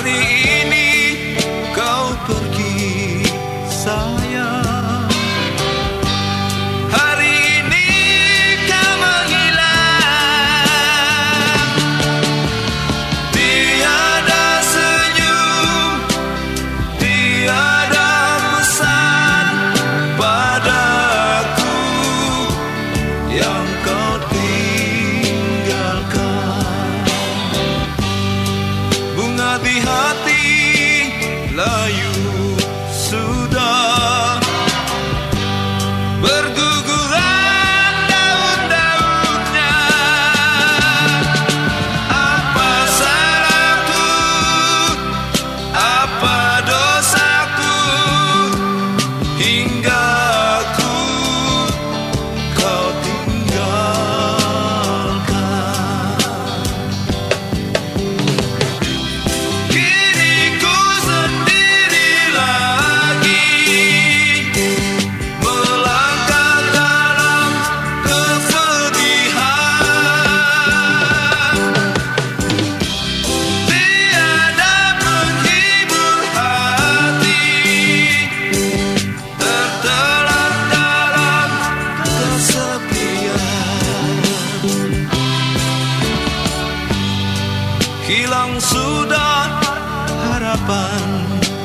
hari ini kau pergi sayang. Hari ini kau menghilang. Tiada senyum Tiada pesan padaku. Yang kau love you. hilang sudah harapan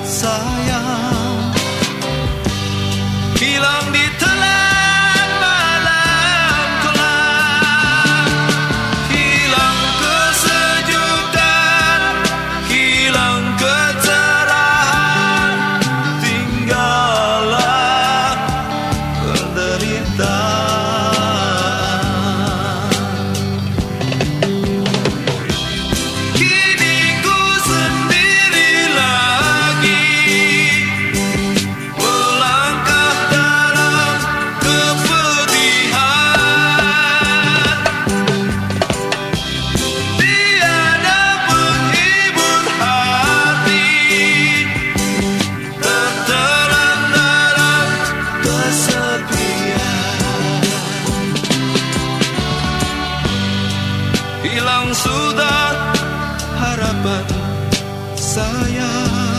saya. sudah harapan saya.